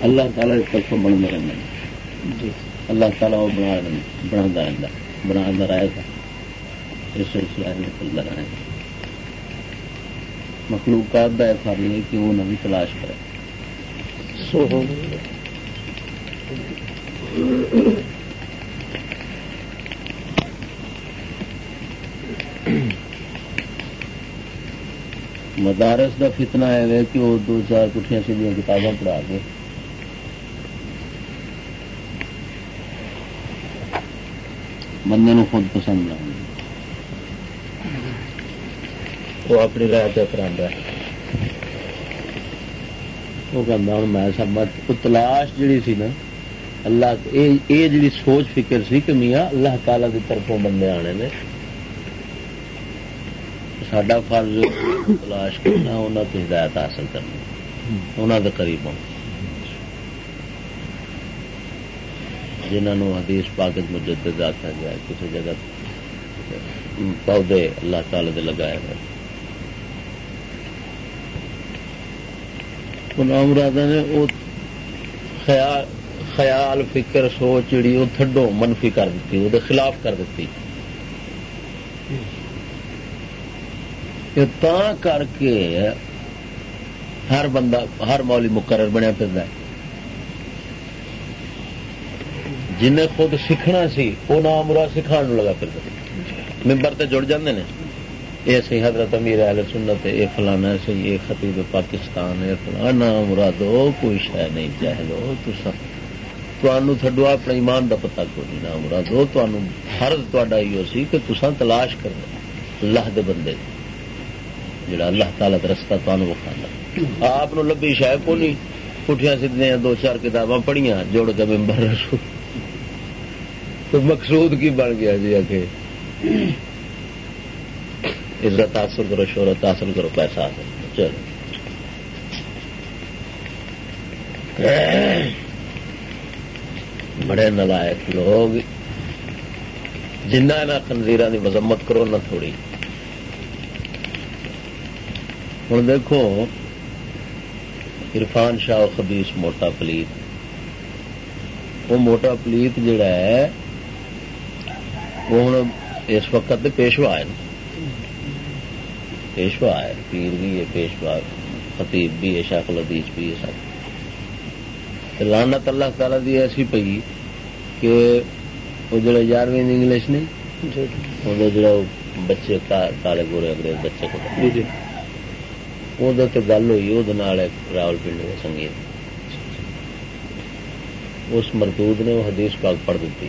اللہ تعالی کی طرف بنتے رہتے جی۔ اللہ تعالیٰ وہ بنا بنا رہتا بنا رہے گا اس سلسلہ میں چلتا رہے گا مخلوقات کا ایسا نہیں ہے کہ وہ نبی تلاش کرے۔ مدارس کا فتنا ہے کہ وہ دو چار کٹیاں سیدیاں کتاباں پڑھا کے بندے نو خود پسند وہ اپنی رائے پہ کرا وہ کہنا ہوں میں سمجھ تلاش جڑی سی نا اللہ یہ جڑی سوچ فکر سی کہ میاں اللہ تعالی کی طرفوں بندے آنے نے۔ سڈا فرض تلاش کرنا انہوں ہدایت حاصل کرنا انہوں کے قریب ہونا۔ جنہوں حدیث پاکت مجدد آخیا گیا کسی جگہ پودے اللہ تعالی دے لگائے ہوئے مراد نے وہ خیال خیال، فکر، سوچ جڑی وہ تھڈو منفی کر دیتی وہ خلاف کر دیتی تا کر کے ہر بندہ ہر مولی مقرر بنیا پھر جنہیں خود سیکھنا سی، وہ نام برا سکھا لگا پھر ممبر تے جڑ جاندے نے۔ یہ سی حضرت امیر اہل سنت، یہ فلانا سی، یہ خطیب پاکستان ہے فلانا مرادو کوئی شہ نہیں چاہلو تو تھڈو اپنے ایمان دا پتہ کو نہیں نہ مرادو تمہیں فرض تا یہ سی کہ تسان تلاش کرنا اللہ دے بندے۔ جڑا اللہ تعالی کا رستہ تمہیں وکھانا آپ لبی شاید کو نہیں پٹھیاں سیدیاں دو چار کتاباں پڑھیاں، جوڑ کے ممبر رسو تو مقصود کی بن گیا جی آگے عزت حاصل کرو، شہرت حاصل کرو، پیسہ حاصل کرو۔ چلو۔ بڑے نلائق لوگ۔ جنہ خنزیر کی مذمت کرو، نہ تھوڑی۔ ہوں دیکھو، عرفان شاہ خبیس موٹا پلیت۔ وہ موٹا پلیت جڑا ہے وہ ہوں اس وقت پیشوا ہے پیشوا ہے پیر بھی ہے پیشوا خطیب بھی ہے شاخ لدیش بھی ہے سب۔ لانت اللہ تعالی دی ایسی پی کہ وہ جڑا یارویں انگلش وہ جڑا بچے کالے گورے اگلے بچے کو جی، جی۔ وہ گل ہوئی وہ راول پنڈ کے سنگیت۔ اس مردود نے وہ حدیث پاک پڑھ دیتی۔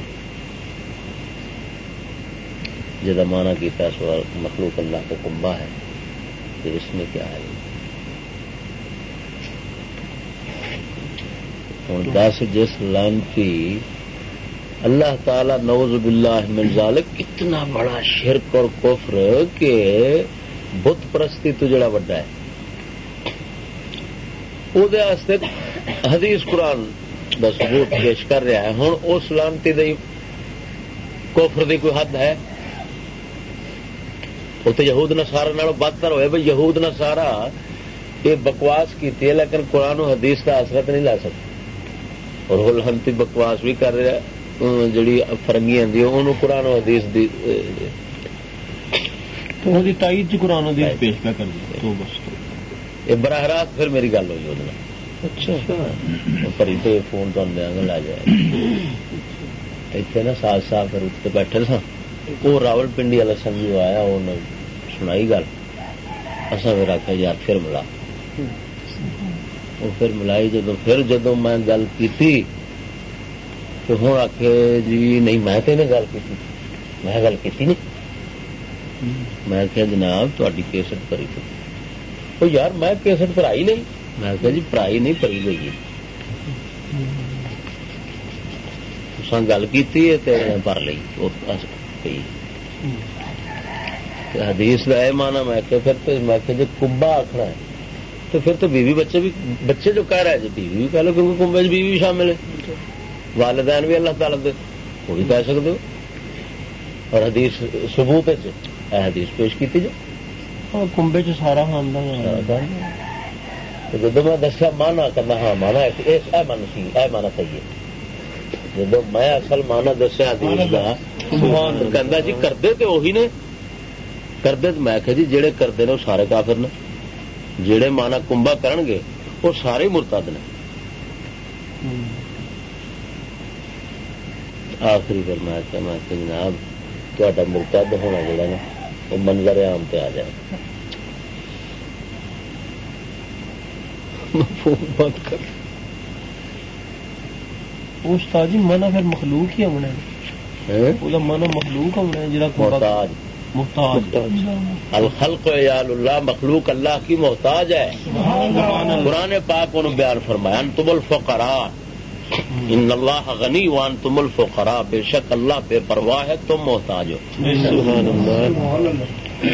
جا مانا کیا سوال مخلوق اللہ کا کمبا ہے کہ اس میں کیا ہے؟ ہوں دس جس لانتی، اللہ تعالی نوز باللہ من ذالک اتنا بڑا شرک اور کفر کہ بت پرستی تو جڑا وڈا ہے۔ وہ حدیث قرآن کا ثبوت پیش کر رہا ہے۔ ہوں اس لانتی دی کوفر دی کوئی حد ہے؟ وہ تو یہود نسارا بدتر ہوئے بھائی یہود نسارا یہ بکواس کی لیکن قرآن و حدیث کا اثرت نہیں لا سکتا اور وہ لانتی بکواس بھی کر رہا جڑی فرنگی آدھی انہوں قرآن و حدیث دی تائید قرآن حدیث پیش کر دی یہ براہ راست پھر میری گل ہوئی وہ اچھا۔ پری تو فون تو لا جائے۔ اتنے نا ساتھ ساتھ بیٹھے سا وہ راول پنڈی والا سمجھو آیا انہیں سنائی گل۔ اصا پھر آخیا یار، پھر ملا. وہ پھر ملائی جدو پھر جدو میں گل کی تو ہوں آخ جی نہیں، میں تو گل کی میں گل کی نہیں۔ میں کیا جناب تاری کیسٹ پری تو یار، میں کیسٹ پڑھائی نہیں۔ میں کہ جی پڑھائی نہیں پڑی گئی گل کی پر لی حدیث کا یہ مانا میں کہ پھر میں کہ جی کمبا آخنا ہے تو پھر تو بیوی بچے بھی بچے جو کہہ رہا ہے جی بیوی بھی کہہ لو کیونکہ کمبے بیوی بھی شامل ہے۔ والدین بھی اللہ تعالی دے وہ بھی کہہ سکتے ہو۔ اور حدیث ثبوت حدیث پیش کی جو۔ کمبے چ سارا خاندان جب میں دسیا مانا کرنا ہاں مانا اے من سی اے مانا صحیح ہے۔ جب میں اصل مانا دسیا کہ جی کردے تو وہی نے۔ کردے تو میں کہ جی جہے کرتے ہیں وہ سارے کافر نے۔ جہے مانا کمبا کرن گے وہ سارے مرتد نے۔ آخری پھر میں کہ میں کہ جناب تا مرتد ہونا جڑا نا وہ منظر عام پہ آ جائے۔ فون بند کر۔ استاد جی مانا پھر مخلوق ہی ہونا ہے مانا مخلوق ہونا ہے جڑا محتاج۔ محتاج۔ الخلق یال اللہ مخلوق اللہ کی محتاج ہے۔ قرآن پاک انہوں بیان فرمایا تم الفقراء۔ ان اللہ غنی وان تم الفقراء۔ بے شک اللہ بے پرواہ ہے تم محتاج ہو۔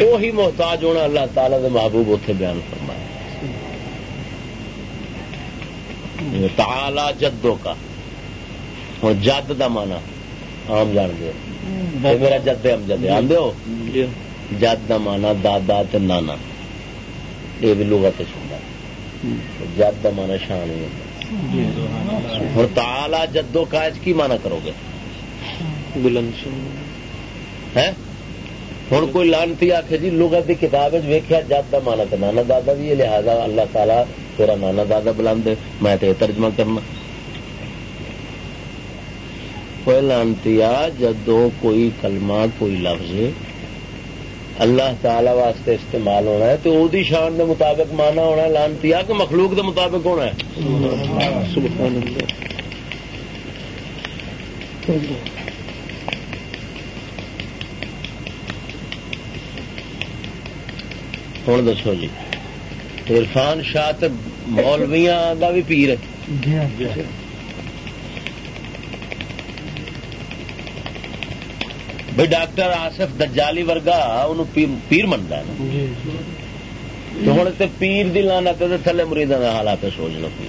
وہی محتاج ہونا اللہ تعالی دے محبوب اتنے بیان فرمایا۔ تعالی جدوں کا ہوں جد کا مانا آم جان دو میرا جد ہم جد آدھے ہو جد کا مانا دادا نانا یہ بھی لوگ سنتا جد کا مانا شان ہی ہوں تالا جدو کاج کی مانا کرو گے ہوں کوئی لانتی آخ جی لغت کی کتاب ویکیا جد کا مانا تو نانا دادا بھی لہذا اللہ تعالیٰ تیرا نانا دادا بلند میں ترجمہ کرنا کوئی لانتی جدو کوئی کلمہ، کوئی لفظ، اللہ تعالی واسطے استعمال ہونا ہے تو وہ شان دے مطابق مانا ہونا ہے لانتی کہ مخلوق دے مطابق ہونا ہے۔ سبحان اللہ ہوں دسو جی عرفان شاہ مولویا کا بھی پیر ہے۔ بھائی ڈاکٹر آصف دجالی ورگا ان پیر منتا ہے جی، جی۔ ہوں تو پیر دی لانا تو تھلے مریدوں کا حال آپ سوچ لو پی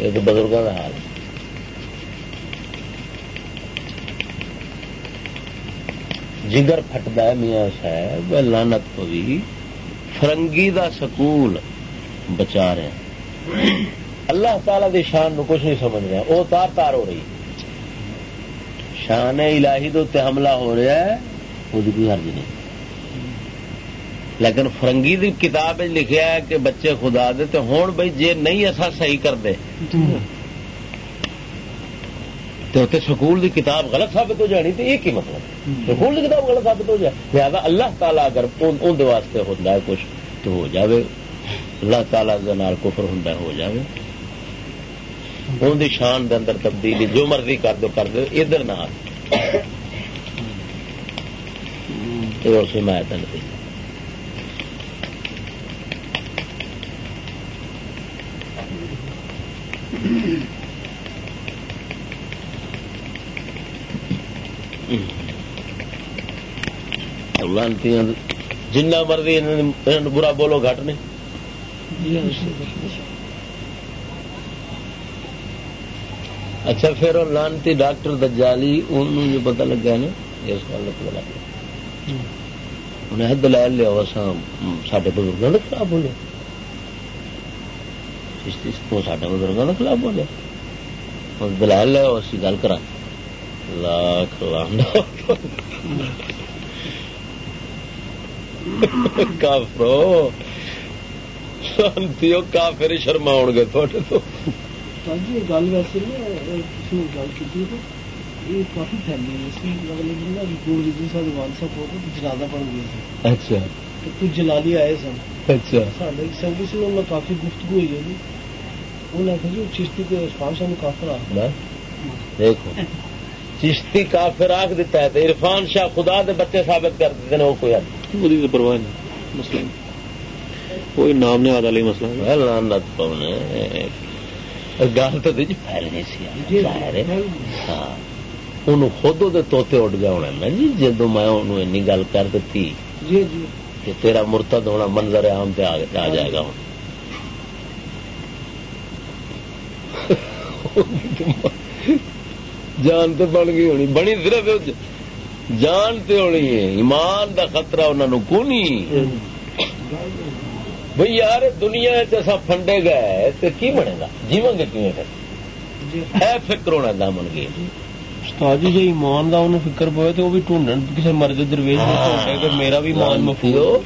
یہ تو بزرگوں کا حال۔ جگر فٹتا ہے میاں صاحب لانت بھی فرنگی دا سکول بچا رہے ہیں۔ اللہ تعالی دی شان نو کچھ نہیں سمجھ رہے وہ تار تار ہو رہی ہے۔ شان الہی دو تے حملہ ہو رہا ہے وہ کوئی حرج نہیں۔ لیکن فرنگی دی کتاب لکھیا ہے کہ بچے خدا دے تو ہوں بھائی جے نہیں ایسا صحیح کر دے تو سکول دی کتاب غلط ثابت ہو جانی تو یہ کی مطلب۔ سکول دی کتاب غلط ثابت ہو جائے لہذا اللہ تعالیٰ اگر اندر واسطے ہوتا ہے کچھ تو ہو جاوے۔ اللہ تعالیٰ کفر ہوں ہو جاوے۔ ان کی شان دے اندر تبدیلی، جو مرضی کر دو کر دو، ادھر نہ میں لانتی جنہ مرضی برا بولو، گھٹ نہیں۔ اچھا پھر وہ لانتی ڈاکٹر دجالی، انہوں جو پتا لگا نا اس گل کا پتا لگ گیا انہیں دلائل لیا سڈے بزرگوں کے خلاف بولے۔ سڈے بزرگوں کے خلاف بولے۔ دلائل لیا اسی گل کرا لاکھ کافرو۔ لانتی کافر شرما گے تھوڑے تو۔ جی گل ویسے کسی نے گل کی یہ کافی پھیلی ہے۔ اس میں گول ریزن صاحب وان صاحب ہو تو جنازہ پڑھ گئے تھے اچھا۔ تو کچھ جلالی آئے سن۔ اچھا۔ سارے سنگی سے انہوں کافی گفتگو ہوئی ہے انہوں نے آخر جی چشتی کے عرفان شاہ کافر آ دیکھو۔ چشتی کافر آخ دیتا ہے تو عرفان شاہ خدا دے بچے ثابت کر دیتے ہیں وہ کوئی حد پرواہ نہیں۔ مسئلہ کوئی نام نہیں آدھا لی مسئلہ لانت پونے گل تو پھیلنی سی ہاں۔ خود توتے اڈ گیا ہونا نا جی جدو میں این گل کر دیتی جی، جی۔ کہ تیرا مرتد ہونا منظر عام پہ آ جائے گا ہوں۔ جان تو بن گئی ہونی بنی صرف جان تو ہونی ہے۔ ایمان دا خطرہ انہوں کو نہیں بھائی یار دنیا چسا فنڈے گئے تو کی بنے گا؟ جیون گے کیوں ہے فکر ہونا دامن گے۔ استاد جی جی ایمان کا انہوں فکر پوے تو وہ بھی ڈھونڈن کسی مرد درویش ڈھونڈے میرا بھی ایمان مفی ہو۔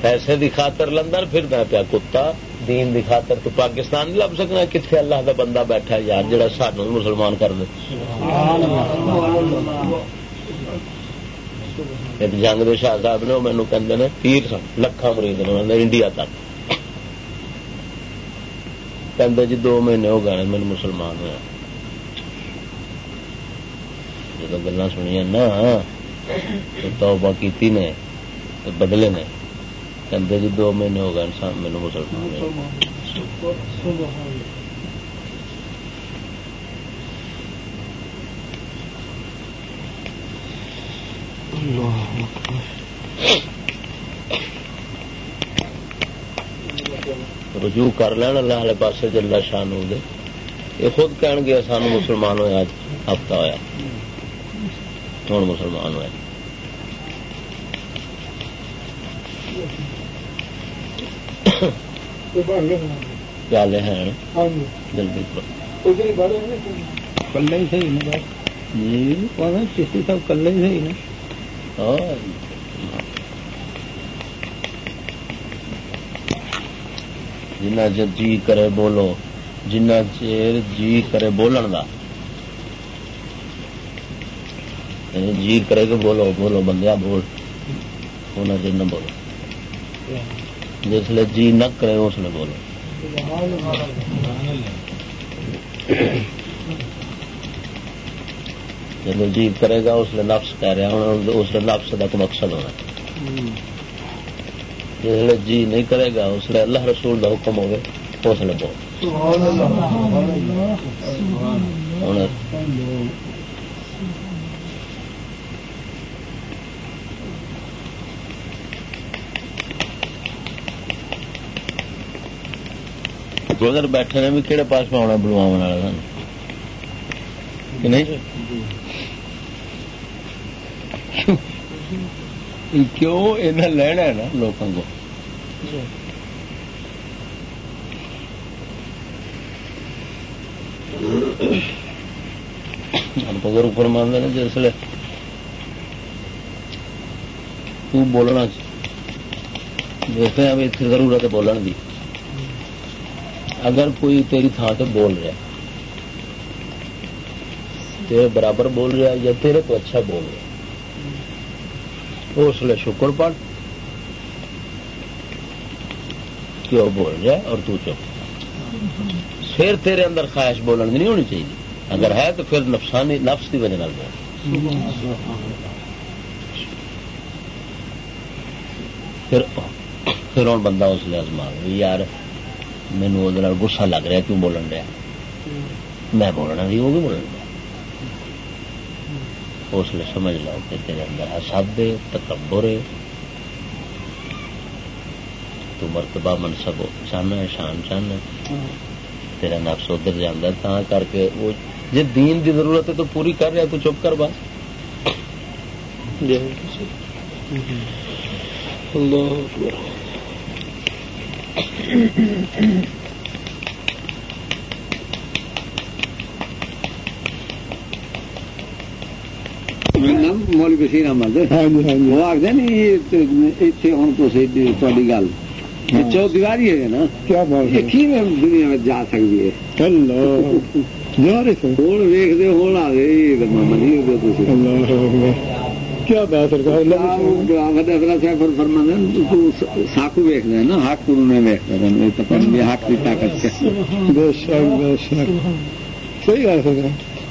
پیسے دی خاطر لندن پھر میں پیا کتا۔ دین دی خاطر تو پاکستان نہیں لب سکنا کتنے اللہ دا بندہ بیٹھا یار جڑا سان مسلمان کر دے۔ ایک جنگ دے شاہ صاحب نے مینو کہ پیر سن لکھا مرید نے انڈیا تک کہ جی دو مہینے ہو گئے میرے مسلمان ہوا جب گلا سنیا نا توبہ کیتی نے بدلے نے کہ جی دو مہینے ہو گئے انسان میرے مسلمان رجوع کر لین اللہ والے پاس جلا شان ہو یہ خود کہن گیا سانو مسلمان ہوا ہفتہ ہوا ہوں مسلمان ہوا پیالے ہیں۔ جلدی کلے ہی صحیح نا بس صاحب کلے ہی صحیح نا جنا چر جی کرے بولو جنا چیر جی کرے بولن کا یعنی جی کرے کہ بولو بولو بندیا بول ہونا چر نہ بولو۔ جس لیے جی نہ کرے، اس لیے بولو۔ جب جی کرے گا، اس لیے نفس کہہ رہا ہوں، اس لیے نفس کا کوئی مقصد ہونا جس لیے جی نہیں کرے گا، اس لیے اللہ رسول کا حکم ہوگا، اس لیے بول۔ گزر بیٹھے نے بھی کہڑے پاس میں آنا بلوا والا نہیں؟ کیوں یہ لینا ہے نا لوگوں کو بزرگ فرمانے نے جسے تولنا دیکھتے ہیں اتنی ضرورت ہے بولن کی اگر کوئی تیری تھان سے بول رہا تیرے برابر بول رہا یا تیرے تو اچھا بول رہا اس لیے شکر پڑ کہ وہ بول رہا اور تو چپ۔ پھر تیرے اندر خواہش بولنے کی نہیں ہونی چاہیے۔ اگر ہے تو پھر نفسانی نفس کی وجہ بول۔ پھر ہوں بندہ اس لیے ازما یار مینو گسا لگ رہا کیوں بولن رہا میں بولنا بھی وہ بھی بولن رہا اس لیے سمجھ لو کہ تیرے اندر حسد ہے، تکبر ہے۔ تو مرتبہ منصب چاہنا ہے، شان چاہنا تیرا نفس ادھر جانا تا کر کے وہ جی دین دی ضرورت ہے تو پوری کر رہا تو چپ کر بس۔ اللہ مول بشیر احمد۔ وہ آخر اتنے ہوں تاری گل۔ چو دیواری ہے نا۔ کیا دنیا میں جا سکتی ہے؟ ہوں ویختے ہوں آ گئے نہیں کیا بات ساکو ویکد نا حق انہیں حق کی طاقت صحیح گل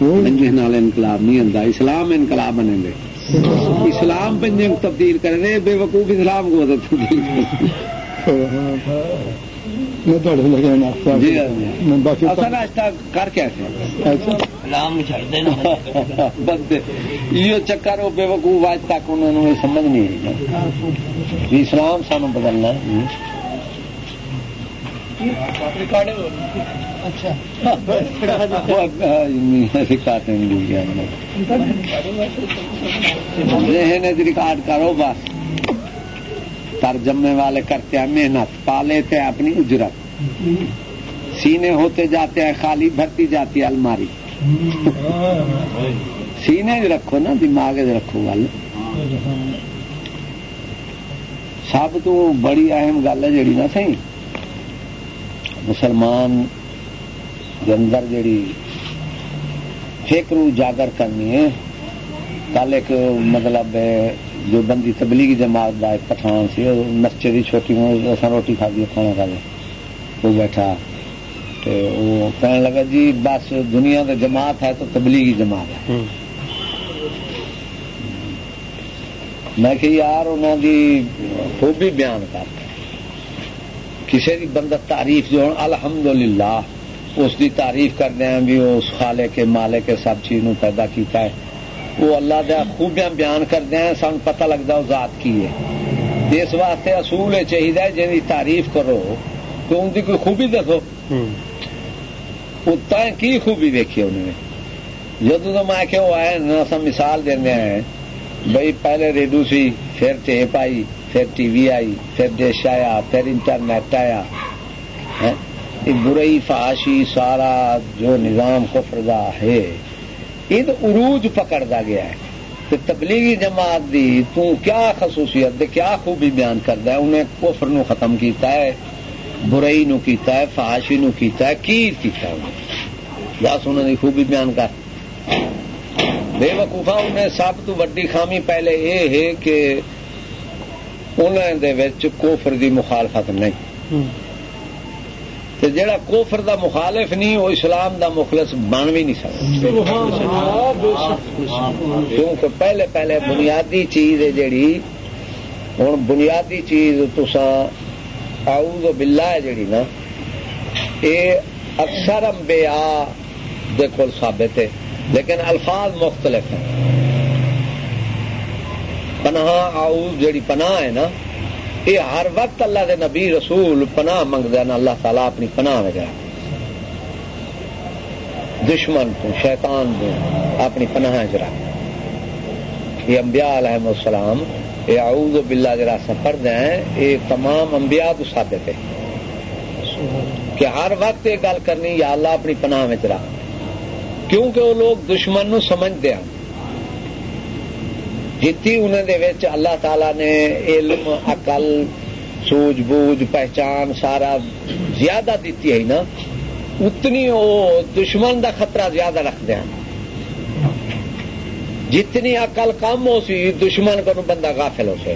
نال انقلاب نہیں ہوں اسلام انقلاب بنے گے اسلام بندے کو تبدیل کرے بے وقوف اسلام کو تبدیل جی ناشتہ کر کے اچھا۔ یہ چکر بے وقوف اج تک انہوں نے سمجھ نہیں اسلام سانو بدلنا ہے ریکارڈ کرو بس ترجمے والے کرتے ہیں محنت پا لیتے ہیں اپنی اجرت۔ سینے ہوتے جاتے ہیں خالی بھرتی جاتی ہے الماری سینے رکھو نا دماغ رکھو گل سب تو بڑی اہم گل ہے، جیڑی نا سی مسلمان اندر جیڑی فکر اجاگر کرنی ہے کل ایک مطلب جو بندی تبلیغی جماعت کا ایک پٹھان سی نچے کی چھوٹی روٹی کھا دی کھانا کھا وہ بیٹھا۔ تو وہ کہنے لگا جی بس دنیا کا جماعت ہے تو تبلیغی جماعت ہے۔ میں کہ یار انہوں کی خوبی بیان کر۔ کسی بھی بندہ تعریف جو الحمدللہ اس کی تعریف کرتے ہیں بھی اس خالے کے مالے کے سب چیز پیدا کیتا ہے۔ وہ اللہ دیا خوبیاں بیان کرتے ہیں سن پتہ لگتا وہ ذات کی ہے۔ اس واسطے اصول چاہیے جن تعریف کرو تو ان کی کوئی خوبی دیکھو کی خوبی دیکھی انہوں نے؟ جدو تو میں کہ وہ آئے مثال دینا ہے بھائی پہلے ریڈو سی پھر ٹیپ آئی۔ پھر ٹی وی آئی، پھر ڈش آیا، پھر انٹرنیٹ آیا برئی فاشی سارا جو نظام کفر ہے یہ تو عروج پکڑتا گیا ہے۔ تو تبلیغی جماعت دی تو کیا خصوصیت دے، کیا خوبی بیان کرتا ہے؟ انہیں کفر نو ختم کیتا ہے، برائی نو کیتا ہے، فحاشی نو کیتا ہے، کی کیتا ہے؟ انہیں بس انہوں نے خوبی بیان کر۔ بے وقوفا انہیں سب تو وڈی خامی پہلے یہ ہے کہ انہوں دے کوفر دی مخالفت نہیں۔ جڑا کوفر دا مخالف نہیں وہ اسلام دا مخلص بن بھی نہیں سکتا۔ کیونکہ پہلے پہلے بنیادی چیز ہے جیڑی ہوں بنیادی چیز تسا آؤز بلا ہے جیڑی نا یہ اکثر امبیا دیکھو ثابت ہے لیکن الفاظ مختلف ہیں۔ پناہ آؤز جیڑی پناہ ہے نا، یہ ہر وقت اللہ دے نبی رسول پناہ منگ دینا اللہ تعالیٰ اپنی پناہ میں دشمن تو، شیطان تو، اپنی پناہ چ یہ انبیاء علیہ السلام، یہ اعوذ باللہ جرا سفر ہیں، یہ تمام انبیاء تو ثابت ہے۔ کہ ہر وقت یہ گل کرنی، یا اللہ اپنی پناہ میں رکھ کیونکہ وہ لوگ دشمن نو سمجھتے ہیں۔ جتی انہوں دے اللہ تعالی نے علم اقل سوج بوجھ، پہچان سارا زیادہ دیتی ہے نا، اتنی وہ دشمن دا خطرہ زیادہ رکھتے ہیں۔ جتنی اقل کم ہو سی، دشمن کو بندہ غافل ہو سی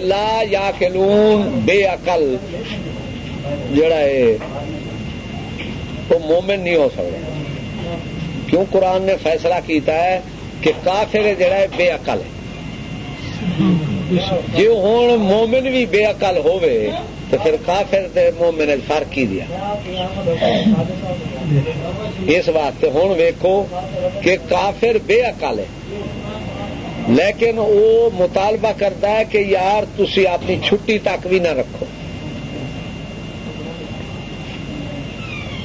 لا یا کلون بے عقل۔ جڑا ہے، وہ مومن نہیں ہو سکتا۔ کیوں قرآن نے فیصلہ کیتا ہے؟ کہ کافر جڑا ہے بے عقل ہے۔ جی ہوں مومن بھی بے عقل ہوئے تو پھر کافر تے مومن فرق ہی دیا۔ اس واسطے ہوں ویکو کہ کافر بے عقل ہے۔ لیکن وہ مطالبہ کرتا ہے کہ یار تھی اپنی چھٹی تک بھی نہ رکھو۔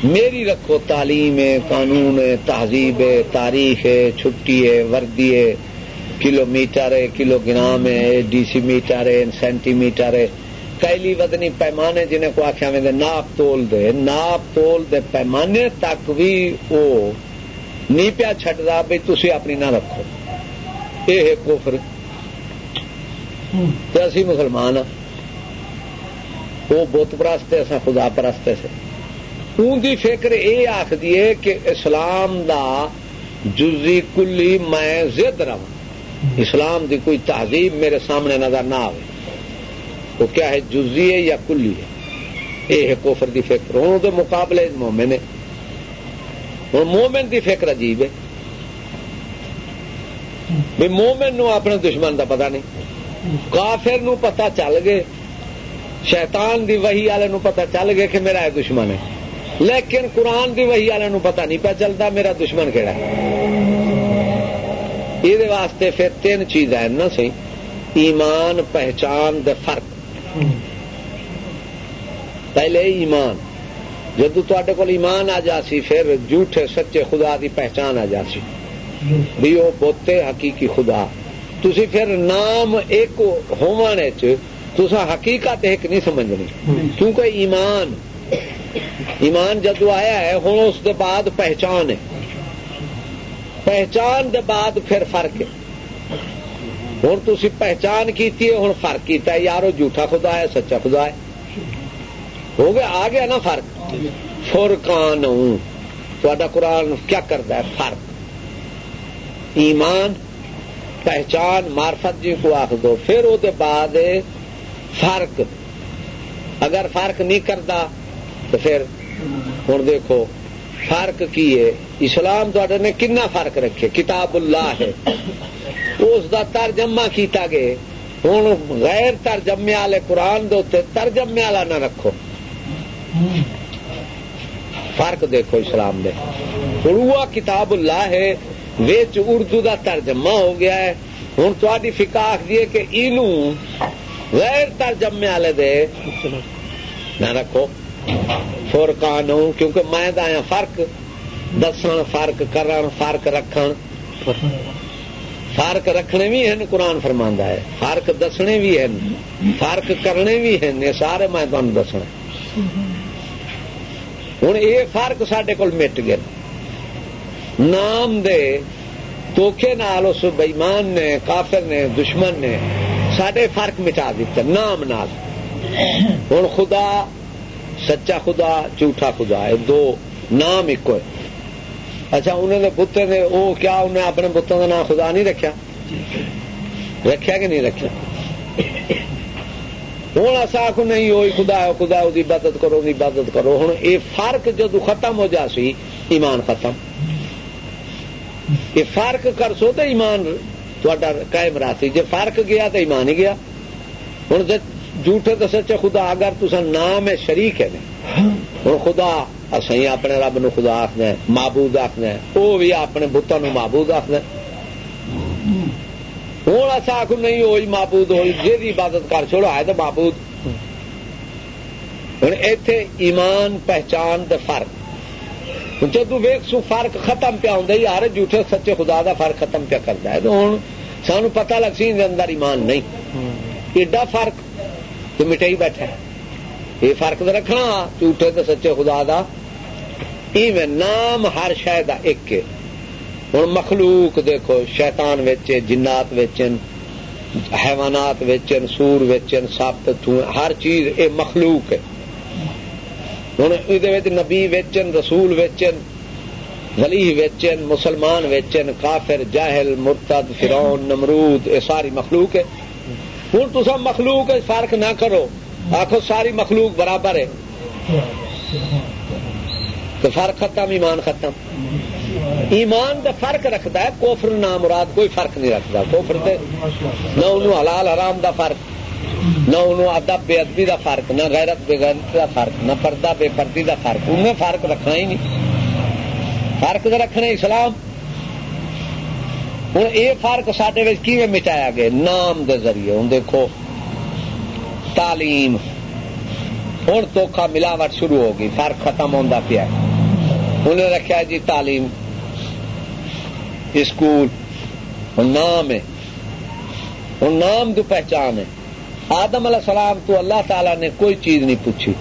میری رکھو تعلیم ہے قانون ہے تہذیب ہے تاریخ ہے چھٹی ہے وردی ہے کلو میٹر ہے کلو گرام ہے ڈی سی میٹر ہے سینٹی میٹر ہے۔ کیلی ودنی پیمانے جنہیں کو آخیا میں ناپ تول دے۔ ناپ تول دے پیمانے تک بھی وہ نہیں پیا چڈتا بھائی تھی اپنی نہ رکھو۔ یہ ہے کوفر تو اسی مسلمان ہاں۔ وہ بت پرست خدا پرست سے ان فکر یہ آخری ہے کہ اسلام دا جزی کلی میں زد رہا اسلام دی کوئی تہذیب میرے سامنے نظر نہ آئے وہ کیا ہے جزی ہے یا کلی ہے؟ یہ ہے کوفر دی فکر۔ ہوں تو مقابلے مومن ہے ہوں مومن دی فکر عجیب ہے۔ مومن نو اپنے دشمن دا پتہ نہیں۔ کافر نو پتہ چل گئے۔ شیطان دی وہی والے نو پتہ چل گیا کہ میرا یہ دشمن ہے۔ لیکن قرآن دی وہی والے نو پتہ نہیں پہ چلتا، میرا دشمن کہڑا ہے؟ یہ واسطے پھر تین چیز ہے نا سی ایمان، پہچان دے فرق۔ پہلے ایمان۔ جدو تے کول ایمان آ جاسی پھر جھوٹے سچے خدا دی پہچان آ جاسی بھی وہ بوتے حقیقی خدا۔ تھی پھر نام ایک ہونے تسا حقیقت ایک نہیں سمجھنی۔ کیونکہ ایمان ایمان جدو آیا ہے ہوں اس دے بعد پہچان ہے۔ پہچان دے بعد پھر فرق ہے۔ ہوں تھی پہچان کی ہوں فرق کیتا ہے۔ یارو، جھوٹا خدا ہے، سچا خدا ہے۔ ہو گیا، آ گیا نا فرق۔ فرقان تا قرآن کیا کرتا ہے؟ فرق۔ ایمان، پہچان مارفت جی کو آخ دو۔ پھر وہ بعد فرق۔ اگر فرق نہیں کرتا تو پھر ہوں دیکھو، فرق کی ہے؟ اسلام تے نے کنا فرق رکھے؟ کتاب اللہ ہے۔ اس کا ترجمہ کیتا گئے۔ ہوں غیر ترجمے والے قرآن دے ترجمے والا نہ رکھو۔ فرق دیکھو اسلام دے۔ ہوا کتاب اللہ ہے ویچ اردو دا ترجمہ ہو گیا ہے۔ ہوں تاری فکا آخری کہ اینو غیر ترجمے والے دے نہ رکھو۔ فرقان ہوں کیونکہ میں دیا ہاں فرق دسن فرق کرن فرق رکھن فرق رکھنے بھی ہیں، قرآن فرما ہے۔ فرق دسنے بھی ہیں، فرق کرنے بھی ہیں، یہ سارے میں تمہیں دسنا۔ ہوں یہ فرق سڈے کو مٹ گیا نام دے توکھے نال اس بئیمان نے، کافر نے، دشمن نے سڈے فرق مٹا دیتا، نام نال۔ ہوں خدا سچا خدا، جھوٹا خدا ہے دو نام ایک ہے اچھا انہوں نے بتے نے وہ کیا انہیں اپنے بتوں کا نام خدا نہیں رکھا؟ رکھا کہ نہیں رکھا؟ ہوں، ایسا آخ نہیں ہوئی خدا ہے، خدا وہ عبادت کرو عبادت کرو۔ ہوں، یہ فرق جدو ختم ہو جا سی، ایمان ختم۔ یہ فرق کر سو تو ایمان تا قائم راسی جی فرق گیا تو ایمان ہی گیا۔ ہوں جھوٹے تو سچے خدا، اگر تصا نام ہے شریک ہے ہوں خدا اصل اپنے رب نو خدا آخنا معبود آخنا وہ بھی اپنے بتوں معبود آخنا ہوں ایسا آخ نہیں ہوئی معبود ہوئی جی عبادت کر چھوڑا ہے تو معبود۔ ہوں اتے ایمان پہچان دے فرق۔ جدو ویک سو فرق ختم پیا ہوں یار جھوٹے سچے خدا دا فرق ختم پیا کرتا ہے۔ تو ہوں سانو پتا لگ سی اندر ایمان نہیں۔ ایڈا فرق تو مٹائی بیٹھا یہ فرق تو رکھنا جھوٹے تو سچے خدا دا ایویں نام ہر شہ ایک ہوں مخلوق دیکھو شیطان ویچے جنات ویچن حیوانات ویچن سور ویچن سپ ہر چیز یہ مخلوق ہے ہوں یہ نبی ویچن رسول ویچن ولی ویچن مسلمان ویچن کافر جاہل مرتد فرون نمرود یہ ساری مخلوق ہے ہوں تو مخلوق فرق نہ کرو۔ آخو ساری مخلوق برابر ہے۔ تو فرق ختم، ایمان ختم۔ ایمان دا فرق رکھتا ہے کوفر نام مراد کوئی فرق نہیں رکھتا۔ کوفر دے نہ انہوں حلال حرام دا فرق، نہ انہوں ادب بے ادبی دا فرق، نہ غیرت بے غیرت دا فرق، نہ پردہ بے پردی دا فرق۔ انہیں فرق رکھنا ہی نہیں۔ فرق تو رکھنے اسلام۔ ہوں یہ فرق سڈے کی مٹایا گیا؟ نام دے ذریعے۔ ہوں دیکھو، تعلیم۔ ہوں دھوکھا ملاوٹ شروع ہو گئی فرق ختم ہوتا پیا انہیں رکھا جی تعلیم، اسکول۔ نام ہے۔ ہوں نام تو پہچان ہے۔ آدم علیہ السلام تو اللہ تعالی نے کوئی چیز نہیں پوچھی۔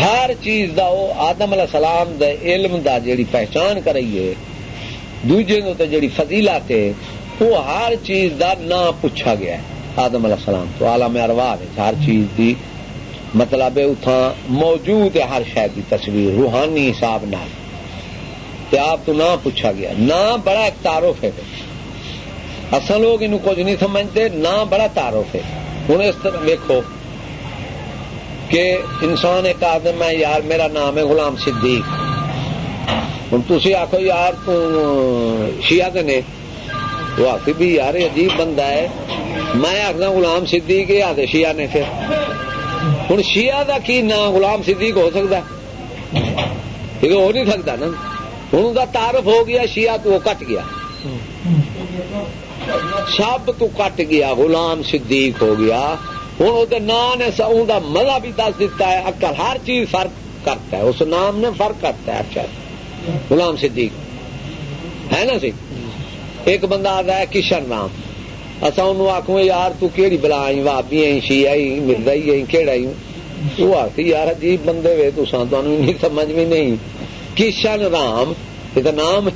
ہر چیز دا وہ آدم علیہ السلام دے علم دا جیڑی پہچان کرائیے دوجے تو جڑی فضیلت ہے، وہ ہر چیز دا نام پوچھا گیا ہے۔ آدم علیہ السلام تو عالم ارواح ہے، ہر چیز دی مطلب اتھا موجود ہے ہر شاید کی تصویر، روحانی حساب نہ آپ تو نہ پوچھا گیا۔ نہ بڑا ایک تعارف ہے۔ اصل لوگ ان کچھ نہیں سمجھتے نہ بڑا تعارف ہے۔ ہوں اس طرح دیکھو کہ انسان ایک آدم ہے، یار میرا نام ہے غلام صدیق۔ ہوں تھی آخو یار تیا نے وہ آخ بھی یار عجیب بندہ ہے۔ میں آخنا غلام صدیق یہ آدھے شیعہ نے پھر۔ ہوں شیعہ دا کی نام غلام صدیق ہو سکتا ٹھیک ہو نہیں سکتا نا۔ ہوں تعارف ہو گیا، شیعہ تو وہ کٹ گیا۔ سب تو کٹ گیا، غلام صدیق ہو گیا۔ ہوں وہ نام نے مزہ بھی دس دیتا ہے۔ اکل ہر چیز فرق کرتا ہے۔ اس نام نے فرق کرتا ہے اچھا۔ غلام صدیق. ہے نا سی؟ ایک بندہ آتا ہے کشن رام اصا ان آخو یار تو بلا آئی وابی آئی شی آئی مرد آئی کہڑا آئی وہ آخری یار عجیب بندے وے تو سمجھ بھی نہیں. کشن رام. یہ تو نام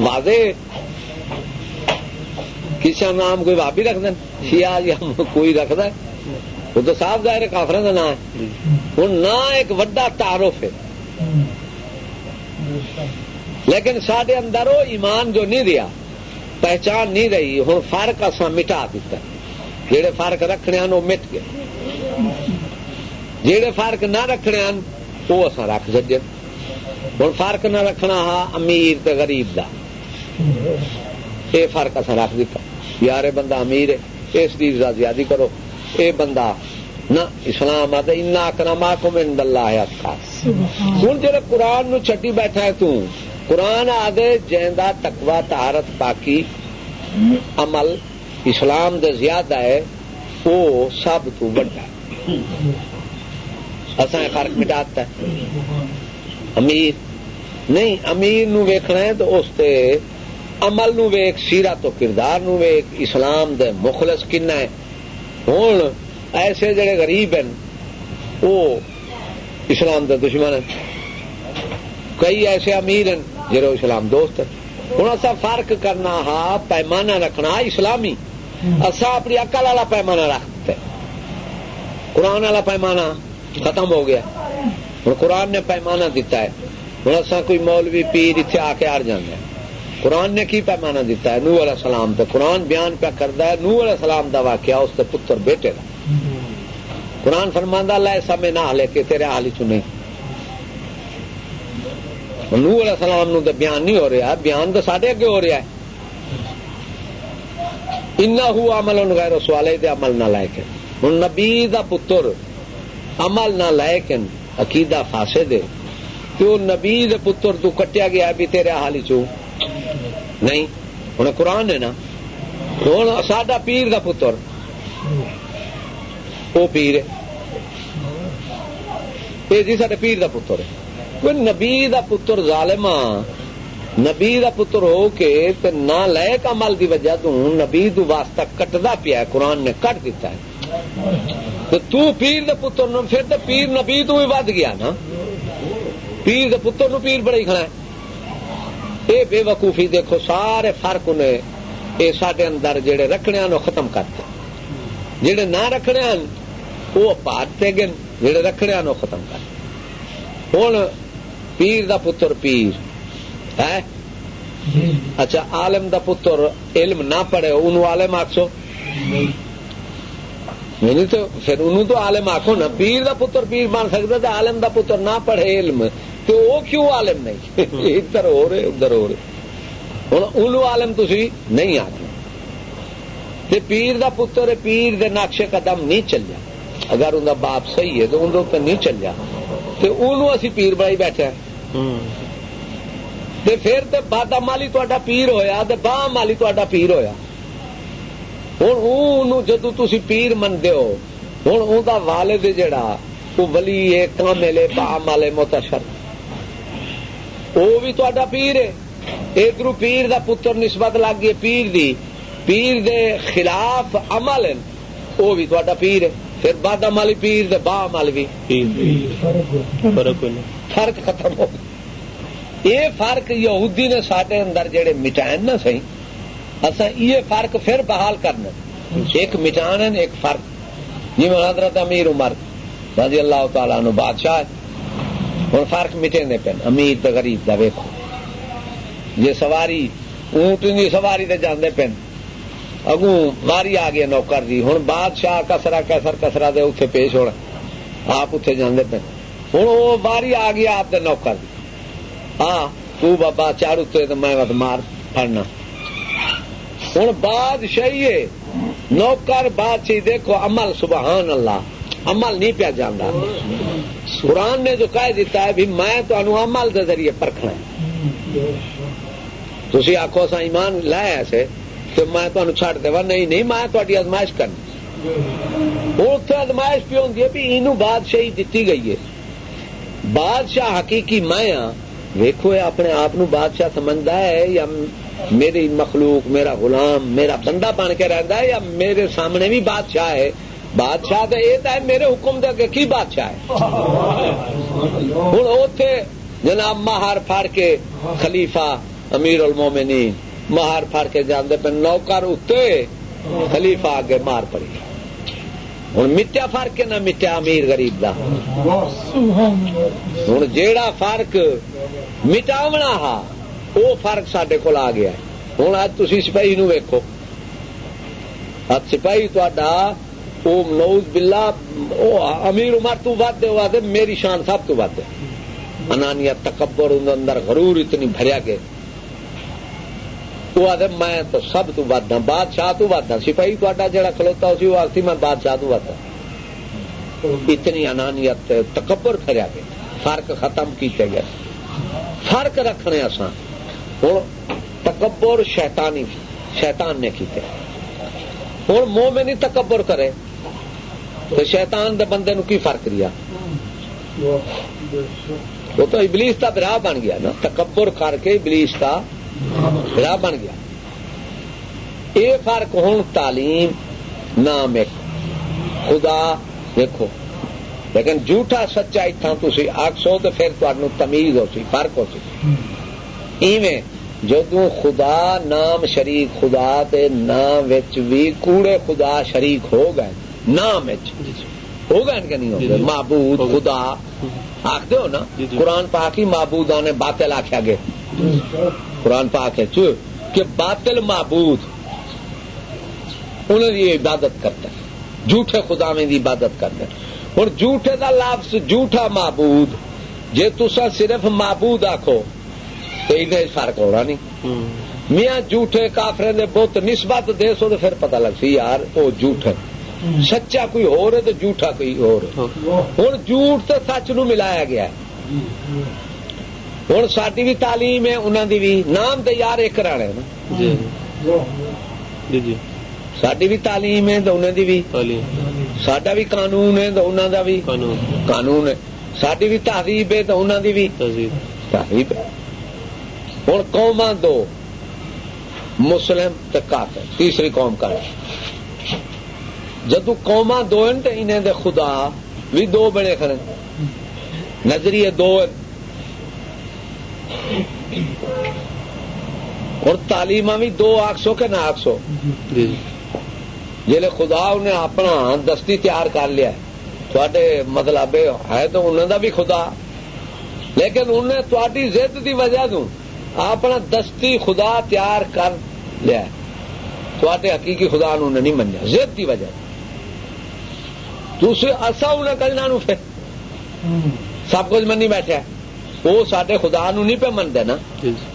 واضح کشن رام کوئی بابی رکھ دین شیا جی کوئی رکھ دے وہ تو صاف ظاہر کافر کا نام ہے. ہوں نہ ایک وڈا تعارف ہے. لیکن سڈے اندر وہ ایمان جو نہیں دیا پہچان نہیں رہی ہوں فرق اصا مٹا دیتا جہے فرق رکھنے وہ مٹ گئے۔ جہے فرق نہ رکھنے وہ اصا رکھ سجے ہوں فرق نہ رکھنا ہا امیر تے غریب دا۔ یہ فرق اصا رکھ دیتا یار بندہ امیر ہے، اس کی زیادہ کرو۔ اے بندہ، نہ اسلام آتا انا کرما کو میں اللہ ہے ہوں جی قرآن نو چٹی بیٹھا ہے توں قرآن آدھے جیندا تکوا تہارت پاکی عمل اسلام دے زیادہ ہے وہ سب تو بڑا اصا فرق مٹاتا ہے امیر نہیں امیر نو ویکھنا ہے تو اس تے عمل نو ویک سیرا تو کردار نو ویک اسلام دے مخلص کنا ہے ہوں ایسے جڑے غریب ہیں وہ اسلام دے دشمن ہیں۔ کئی ایسے امیر ہیں جڑے اسلام دوست ہیں۔ ہوں اصا فرق کرنا، ہا، پیمانہ رکھنا اسلامی۔ اصا اپنی اکل والا پیمانہ رکھتے۔ قرآن والا پیمانہ ختم ہو گیا۔ ہوں قرآن نے پیمانہ دیتا ہے۔ ہوں اصا کوئی مولوی پیر اتنے آ کے اڑ جانا قرآن نے کی پیمانہ دیتا ہے؟ نو علیہ السلام تو قرآن بیان پہ کرتا ہے نو علیہ السلام کا واقعہ، اس کے پتر بیٹے کا قرآن فرماندہ لائے سمے نہ لے کے تیرے حال چ نہیں نو علیہ السلام نو تو بیان نہیں ہو رہا، بیان تو سڈے اگے ہو رہا ہے۔ ہو عمل غیر سوالے دے عمل نہ لائے کے ہوں نبی دا پتر عمل نہ لائے کے عقیدہ فاسے دے کہ وہ نبی دے پتر تو کٹیا گیا بھی تیرے حال چ نہیں ہوں قرآن ہے نا۔ ہوں ساڈا پیر دا پتر۔ وہ پیر ہے جی سارے پیر دا پتر ہے کوئی نبی دا پتر ظالم نبی دا پتر ہو کے تے نہ لے عمل دی وجہ تو نبی دو واسطہ کٹدا پیا ہے قرآن نے کٹ دیتا ہے تو پیر دے پتر نو پھر تے پیر نبی تو بھی ود گیا نا پیر دے پتر نو پیر بڑا ہی کھڑا ہے اے بے وقوفی دیکھو سارے فرق نے اے ساڈے اندر جڑے رکھنے نو ختم کرتے جڑے نہ رکھنے وہ پاٹتے گن جڑے رکھنے نو ختم کرتے ہوں پیر دا پتر پیر ہے اچھا عالم دا پتر علم نہ پڑھے ان عالم آخسو نہیں یعنی تو پھر انہوں تو عالم آخو نا، پیر دا پتر پیر بن سکتا تو عالم دا پتر نہ پڑھے علم، تو وہ کیوں عالم نہیں؟ ادھر ہو رہے، ادھر ہو رہے۔ ہوں ان عالم تھی نہیں آخنا پیر دا پتر پیر دے نقشے قدم نہیں چلیا۔ اگر ان باپ صحیح ہے تو اندر نہیں چلیا۔ تو انہوں اسی پیر بڑائی بیٹھے پھر تو بادا مالی تا پیر ہویا تو باہ مالی تا پیر ہویا۔ ہوں جدو تھی پیر منتے ہو ہوں ان والد جڑا وہ ولی ہے کام لے با مالے متشر۔ وہ بھی تا پیر ہے۔ ادھر پیر دا پتر نسبت لگ گئی پیر دی۔ پیر دے خلاف عمل وہ بھی تا پیر ہے۔ پھر بادہ مالی پیر دے با مال بھی۔ فرق ختم ہو۔ یہ فرق یہودی نے سارے اندر جڑے مٹائن نا سی اصا یہ فرق پھر بحال کرنا۔ ایک مٹان ایک فرق۔ جی میں حضرت امیر عمر رضی اللہ تعالیٰ نو بادشاہ ہوں فرق مٹے دے پین امیر تے غریب دا ویکو جی سواری اونٹ سواری تے جاندے پین اگوں واری آ گیا نوکر جی۔ ہوں بادشاہ کسرا کسر کسرا دے اتنے پیش ہونا۔ آپ اتنے جانے پہ ہوں وہ واری آ گیا آپ نوکر جی۔ ہاں تو بابا چار اتنے تو میں مار پڑنا ہوں بادشاہی نوکر بادشاہ دیکھو عمل سبحان اللہ۔ عمل نہیں پیا جانا قرآن نے جو کہہ دیتا ہے بھی میں تو عمل کے ذریعے پرکھنا تھی آخو سا ایمان لایا ایسے تو میں تمہیں چڑ دوا نہیں نہیں میں تاری ازمائش کرنی اتنے ازمائش پہ ہوتی ہے بھی یہ بادشاہی دیتی گئی ہے بادشاہ حقیقی میں ہاں ویکو اپنے آپ بادشاہ سمجھتا ہے یا میری مخلوق میرا غلام میرا بندہ بن کے رہتا ہے یا میرے سامنے بھی بادشاہ ہے بادشاہ تو یہ ہے میرے حکم دے کے کی بادشاہ ہے ہوں اتے جناب مہار پھاڑ کے خلیفہ امیر المومنین مہار پھاڑ کے جانے پہ نوکر اتنے خلیفہ آگے مار پڑی۔ ہوں مٹیا فرق ہے نہ مٹیا امیر غریب کا ہوں جیڑا فرق مٹاونا ہا وہ فرق سڈے کول آ گیا۔ ہوں اج تھی سپاہی نو ویکو سپاہی تا نوز بلا امیر عمر تو ود ہے میری شان سب تو ود انانیت تکبر اندر غرور اتنی بھریا گیا وہ آدھے میں تو سب تو ود ہوں بادشاہ تو ود ہوں سپاہی تا جا کھلوتا اسی وہ آخری میں بادشاہ تو ود ہوں اتنی انانیت تکبر پھریا گیا فرق ختم کیتے گئے فرق رکھنے اصا ہوں تکبر شیطانی شیطان نے کیتے ہوں منہ میں نہیں تکبر کرے تو شیطان دے بندے نو کی فرق رہا وہ تو ابلیس کا براہ بن گیا نا تکبر کر کے ابلیس کا براہ بن گیا۔ یہ فرق ہوں تعلیم نام ایک خدا دیکھو لیکن جھوٹا سچا اتنا تھی آخسو تو پھر تمہیں تمیز ہو سی فرق ہو سی ایویں جدو خدا نام شریک خدا تے نام بھی کوڑے خدا شریک ہو گئے نام ہو گئے کہ نہیں ہو گئے؟ معبود خدا۔ آخ ہو نا قرآن پاک ہی معبود نے باطل آخیا گے قرآن پاک ہے کہ باطل معبود انہوں نے عبادت کرتا ہے۔ جھوٹے خدا میں عبادت کرتے ہوں جھوٹے کا لفظ جھوٹا معبود جی تسا صرف معبود آخو تو انہیں فرق ہونا نہیں۔ میاں جھوٹے کافرے دے بت نسبت دے سو تو پھر پتہ لگ سی یار وہ جھوٹ ہے۔ سچا کوئی ہو رہے تو جھوٹا کوئی ہو رہا ہوں۔ جھوٹ تو سچ نو ملایا گیا ہوں ساری بھی تعلیم ہے انہوں دی بھی نام تو یار ایک رانے نا۔ جی۔ جی ساری بھی تعلیم ہے تو انہوں دی بھی سڈا بھی قانون ہے تو انہوں دا بھی قانون۔ ہے۔ ساری بھی تہذیب ہے تو انہوں دی بھی تہذیب۔ ہے۔ ہوں قوم دو مسلم تو کافر تیسری قوم کا جدو قوما دو ہیں تو انہیں دے خدا بھی دو بڑے کھڑے۔ نظریے دو اور تعلیم بھی دو آخسو کہ نہ آخسو جی۔ خدا انہیں اپنا دستی تیار کر لیا تھوڑے مطلب ہے تو انہوں دا بھی خدا۔ لیکن انہیں تاری زد کی وجہ تو اپنا دستی خدا تیار کر لیا تھوڑے حقیقی خدا انہوں نے نہیں منیا زد کی وجہ۔ دوسرے اصا انہیں کرنا پھر۔ سب کچھ منی بیٹھا وہ سڈے خدا نو نہیں پہ منتے نا۔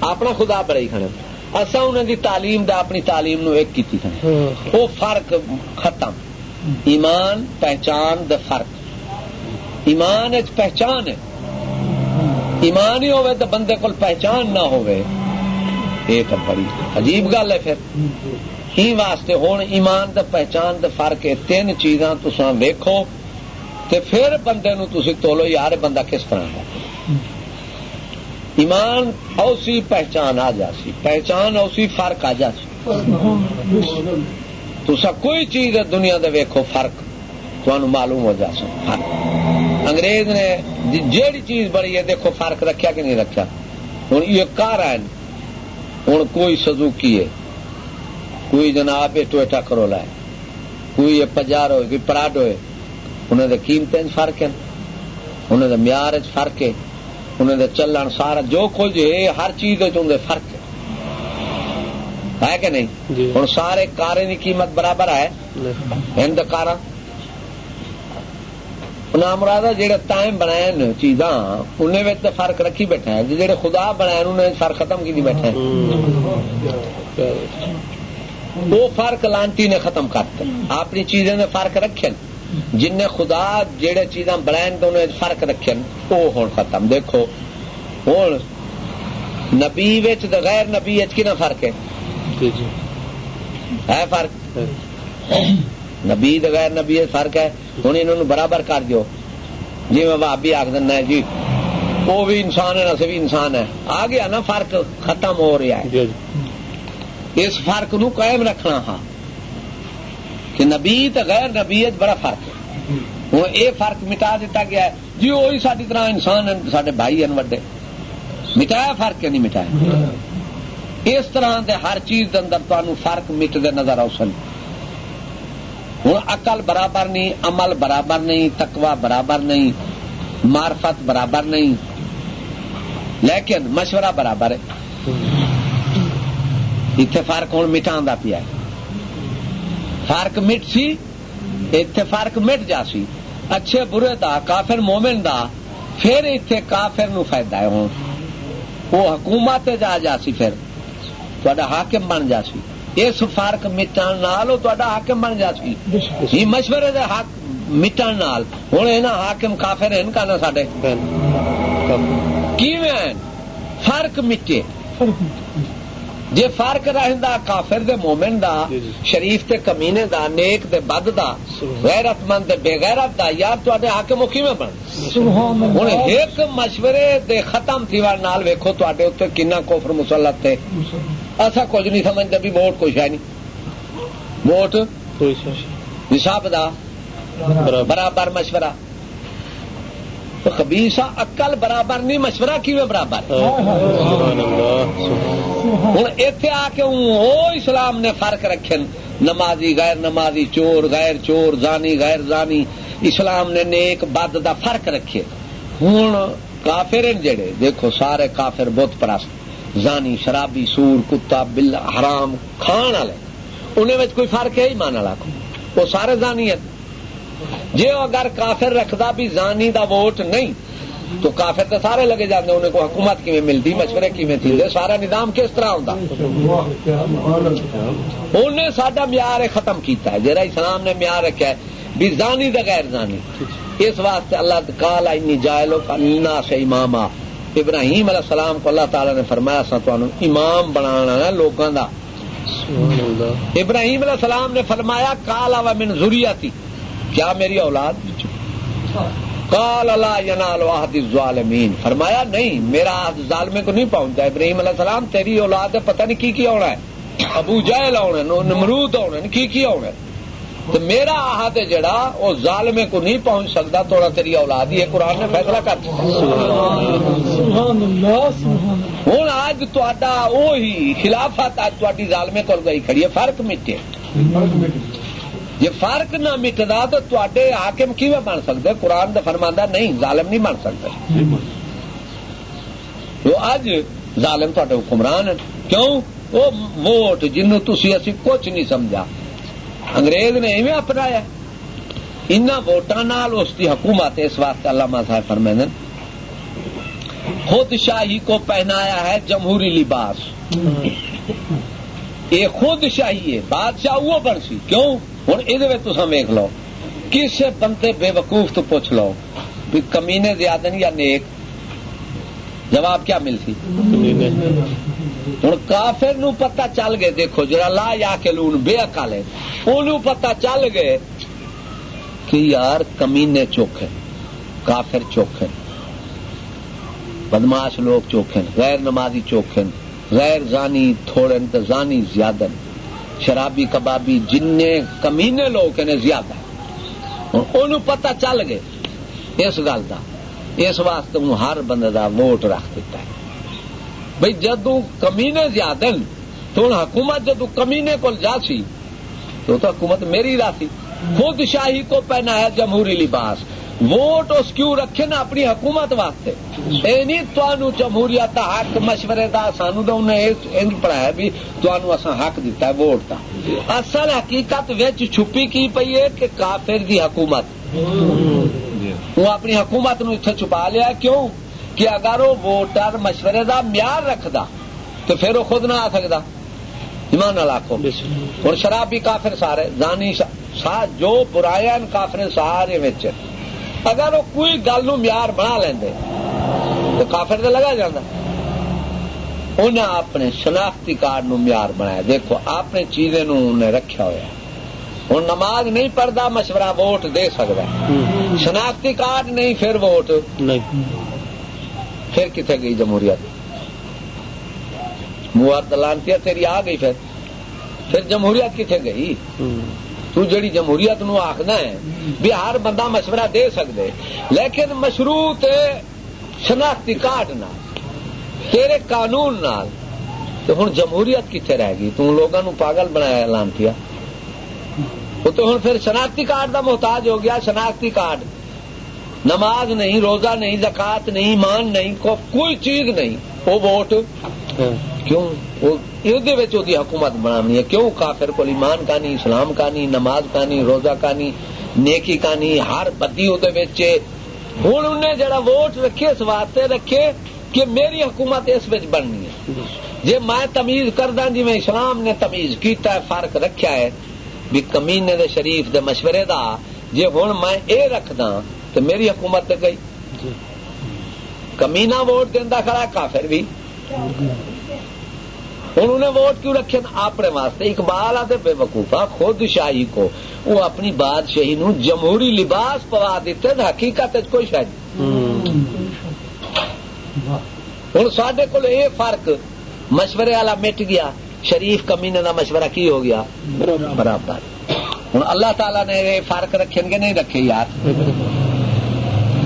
اپنا خدا بڑا ہی کھڑے۔ اصا انہوں دی تعلیم دا اپنی تعلیم نو ایک کی وہ فرق ختم۔ ایمان پہچان دا فرق۔ ایمان پہچان ہے۔ ایمان ہی ہوئے تو بندے کو پہچان نہ ہوئے یہ تو بڑی عجیب گل ہے پھر۔ ہی واسطے ہوں ایمان دا پہچان دا فرق ہے۔ تین چیزاں تسا ویکو تے پھر بندے نو تسی تولو یار بندہ کس طرح ہے۔ ایمان اوسی پہچان آ جاسی، پہچان اوسی فرق آ جاسی۔ تسا کوئی چیز ہے دنیا دے ویکھو فرق تو معلوم ہو جا سکتا انگریز نے جی- جیڑی چیز بڑی ہے، دیکھو فرق رکھا کہ نہیں رکھا ہوں یہ کار ہے ہوں کوئی سزوکی ہے، کوئی جناب یہ کرولا ہے، کوئی یہ پجار ہوئے، کوئی پراڈ ہوئے۔ انہوں نے قیمتیں فرق ہے انہوں نے معیار فرق ہے۔ انہوں چلن سارا جو کچھ ہے ہر چیز فرق ہے۔ ہے کہ نہیں؟ ہوں سارے کارے کی قیمت برابر ہے۔ ہند نام مراد جہاں تائم بنایا چیزاں انہیں تو فرق رکھی بیٹھا ہے جہے خدا بنایا انہیں فرق ختم کی بیٹھا ہے وہ فرق لانتی نے ختم کرتے اپنی چیزیں نے فرق رکھے جن نے خدا جہے چیزاں بنائے تو انہیں فرق رکھے وہ ہوں ختم۔ دیکھو ہوں نبی غیر نبی کنا فرق ہے؟ جی جی۔ ہے فرق؟ نبی غیر نبی فرق ہے۔ ہوں انہوں برابر کر دو جی میں بابی آخ دینا جی۔ وہ بھی انسان ہے نسے بھی انسان ہے۔ آ گیا نا فرق ختم ہو رہا ہے۔ جی اس فرق نو قائم رکھنا ہاں۔ کہ نبی تو غیر نبی بڑا فرق ہے۔ ہوں یہ فرق مٹا دیتا گیا ہے۔ جی وہی ساری طرح انسان ہیں سارے بھائی ہیں وڈے۔ مٹایا فرق نہیں مٹایا۔ اس طرح دے ہر چیز دے اندر تمہیں فرق مٹتے نظر آؤ سن۔ ہوں اقل برابر نہیں عمل برابر نہیں تکوا برابر نہیں مارفت برابر نہیں۔ لیکن مشورہ برابر ہے۔ اتنے فرق ہوں مٹا پیا فرق مٹ سی اتنے فرق مٹ جا سی۔ اچھے برے دا کافر مومن دا پھر اتنے کافر نو فائدہ ہے۔ ہوں وہ حکومت جا جا سی پھر۔ تا حاکم بن جا سی۔ اس فرق مٹن نال تا حاکم بن جا سی۔ یہ مشورے دے حق مٹن نال۔ ہوں یہ حاکم کافر ہیں کا نا سڈے کیویں؟ فرق مٹے۔ جی فرق رہندا کافر دے مومن دا شریف تے کمینے دا نیک دے بد دا غیرت مند دے بے غیرت دا یار تے حاکم کیویں بن؟ ہوں ایک مشورے دے ختم تھی وار نال ویکھو تے اتنے کنا کوفر مسلط تے۔ ایسا کچھ نہیں سمجھتے بھی ووٹ کچھ ہے نہیں۔ ووٹ؟ حساب دا۔ برابر مشورہ۔ خبیسا اکل برابر نہیں مشورہ کیویں برابر ہوں اتے آ کے وہ اسلام نے فرق رکھے نمازی غیر نمازی چور غیر چور زانی غیر زانی اسلام نے نیک بد دا فرق رکھے ہوں کافر جڑے دیکھو سارے کافر بت پرست زانی شرابی سور کتا بل حرام کھان والے انہیں کوئی فرق ہے ہی مان والا وہ سارے زانی ہیں جی اگر کافر رکھدا بھی زانی دا ووٹ نہیں تو کافر تو سارے لگے جاتے انہیں کو حکومت کیویں ملتی مشورے کیویں تھی سارا نظام کس طرح ہوتا انہیں سڈا معیار ختم کیتا ہے جہاں اسلام نے معیار رکھا ہے بھی زانی دا غیر زانی۔ اس واسطے اللہ کالا انی جائلو کا سے امام ابراہیم علیہ السلام کو اللہ تعالی نے فرمایا سا تو امام بنانا ہے لوگوں دا۔ ابراہیم علیہ السلام نے فرمایا کالا و من ضروریاتی کیا میری اولاد؟ کال اللہ ینال واحد ظالمین فرمایا نہیں میرا ظالمے کو نہیں پہنچتا۔ ابراہیم علیہ السلام تیری اولاد ہے پتہ نہیں کی کی ہونا ہے۔ ابو جہل آنا نمرود آنا کی کی ہونا تو میرا آہد جڑا وہ ظالمے کو نہیں پہنچ سکتا تھوڑا تیری اولاد ہی ہے قرآن نے فیصلہ کر ہوں آج تا وہی خلافت آج تاری ظالمے کو گئی کھڑی ہے فرق مٹے جی فرق نہ مٹتا تو تے حاکم کی بن سکتے قرآن کا فرماندہ نہیں ظالم نہیں بن سکتے تو اج ظالم تے حکمران کیوں؟ وہ ووٹ جنوں تھی اسی کچھ نہیں سمجھا۔ انگریز نے ایویں اپنایا۔ ان ووٹان اس کی حکومت اس واسطے علامہ صاحب فرمائیں خود شاہی کو پہنایا ہے جمہوری لباس۔ یہ خود شاہی ہے بادشاہ وہ بن سی۔ کیوں؟ ہوں یہ ویک لو کس بندے بے وقوف تو پوچھ لو بھی کمینے زیادہ یا نیک؟ جواب کیا ملتی؟ ہوں کافر نو پتہ چل گئے دیکھو جرا لا یا کے لون بے اکال ہے ان پتا چل گئے کہ یار کمینے چوکھے کافر چوکھے بدماش لوگ چوکھے غیر نمازی چوکھے غیر زانی تھوڑے زانی زیادہ شرابی کبابی جن کمینے لوگ نے زیادہ ان پتہ چل گئے اس گل کا اس واسطے ہر بندے دا ووٹ رکھ دیتا ہے۔ بھائی جدو کمینے زیادہ تو ہوں حکومت جدو کمینے کو جا سی، تو تو حکومت میری راسی خود شاہی کو پہنا ہے جمہوری لباس۔ ووٹ اس کیوں رکھے نا اپنی حکومت واسطے؟ نہیں تو جمہوریت دا حق، مشورے دا سانو تو انہیں انج پڑھایا بھی تمہوں اصا حق دیتا ہے ووٹ کا اصل حقیقت وچ چھپی کی پئی ہے کہ کافر دی حکومت۔ وہ اپنی حکومت نو اتنے چھپا لیا کیوں؟ کہ اگر وہ ووٹر مشورے دا معیار رکھدا تو پھر وہ خود نہ آ سکتا ایمان نہ لاکھو ہوں شرابی کافر سارے، زانی جو برایا کافر سارے اگر وہ کوئی گل نو معیار بنا لیں تو کافر تو لگا جاتا انہیں اپنے شناختی کارڈ نو معیار بنایا دیکھو اپنے چیزیں رکھا ہوا ہوں نماز نہیں پڑھتا مشورہ ووٹ دے سکتا شناختی کارڈ نہیں پھر ووٹ پھر کتنے گئی جمہوریت موار دلانتی تیری آ گئی پھر پھر جمہوریت کتنے گئی تو جڑی جمہوریت نو آخنا ہے بھی ہر بندہ مشورہ دے سکتے لیکن مشروط شناختی کارڈ نہ تیرے قانون نال تو ہوں جمہوریت کتنے رہ گئی؟ تم لوگوں پاگل بنایا اعلان کیا۔ وہ تو ہوں پھر شناختی کارڈ کا محتاج ہو گیا شناختی کارڈ۔ نماز نہیں روزہ نہیں زکات نہیں مان نہیں کوئی چیز نہیں۔ وہ ووٹ؟ کیوں؟ حکومت بنانی ہے۔ کیوں؟ کافر کو ایمان کا نہیں اسلام کا نہیں نماز کا نہیں روزہ کا نہیں نیکی کا نہیں ہر بدی ہوں انہیں جڑا ووٹ رکھے اس واسطے رکھے کہ میری حکومت اس بننی ہے۔ جی میں تمیز کردہ جی میں اسلام نے تمیز کیتا ہے فرق رکھا ہے بھی کمینے دے شریف دے مشورے دا جی ہوں میں اے رکھدا تو میری حکومت گئی۔ جی۔ کمینا ووٹ دینا کھڑا کافر بھی۔ ہوں انہیں ووٹ کیوں رکھے؟ اپنے واسطے اقبال آتے بے وقوفا خود شاہی کو۔ وہ اپنی بادشاہی نو جمہوری لباس پوا دیتے حقیقت کوئی شاید ہوں۔ سڈے کو یہ فرق مشورے والا مٹ گیا شریف کمینے کا مشورہ کی ہو گیا؟ برابر۔ ہوں اللہ تعالی نے یہ فرق رکھے گے نہیں رکھے یار۔